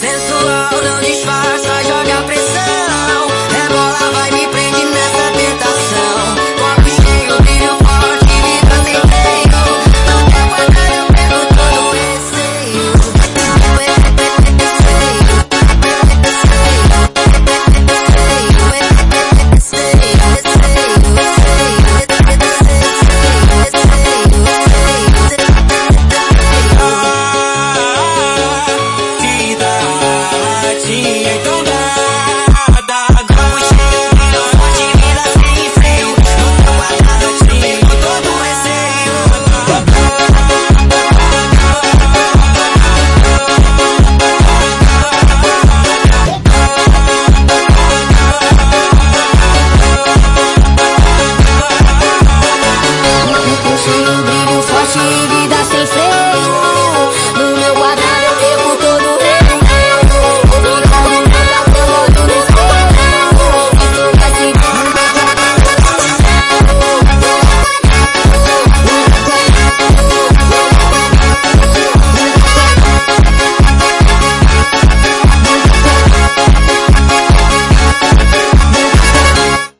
Sensual não desfaz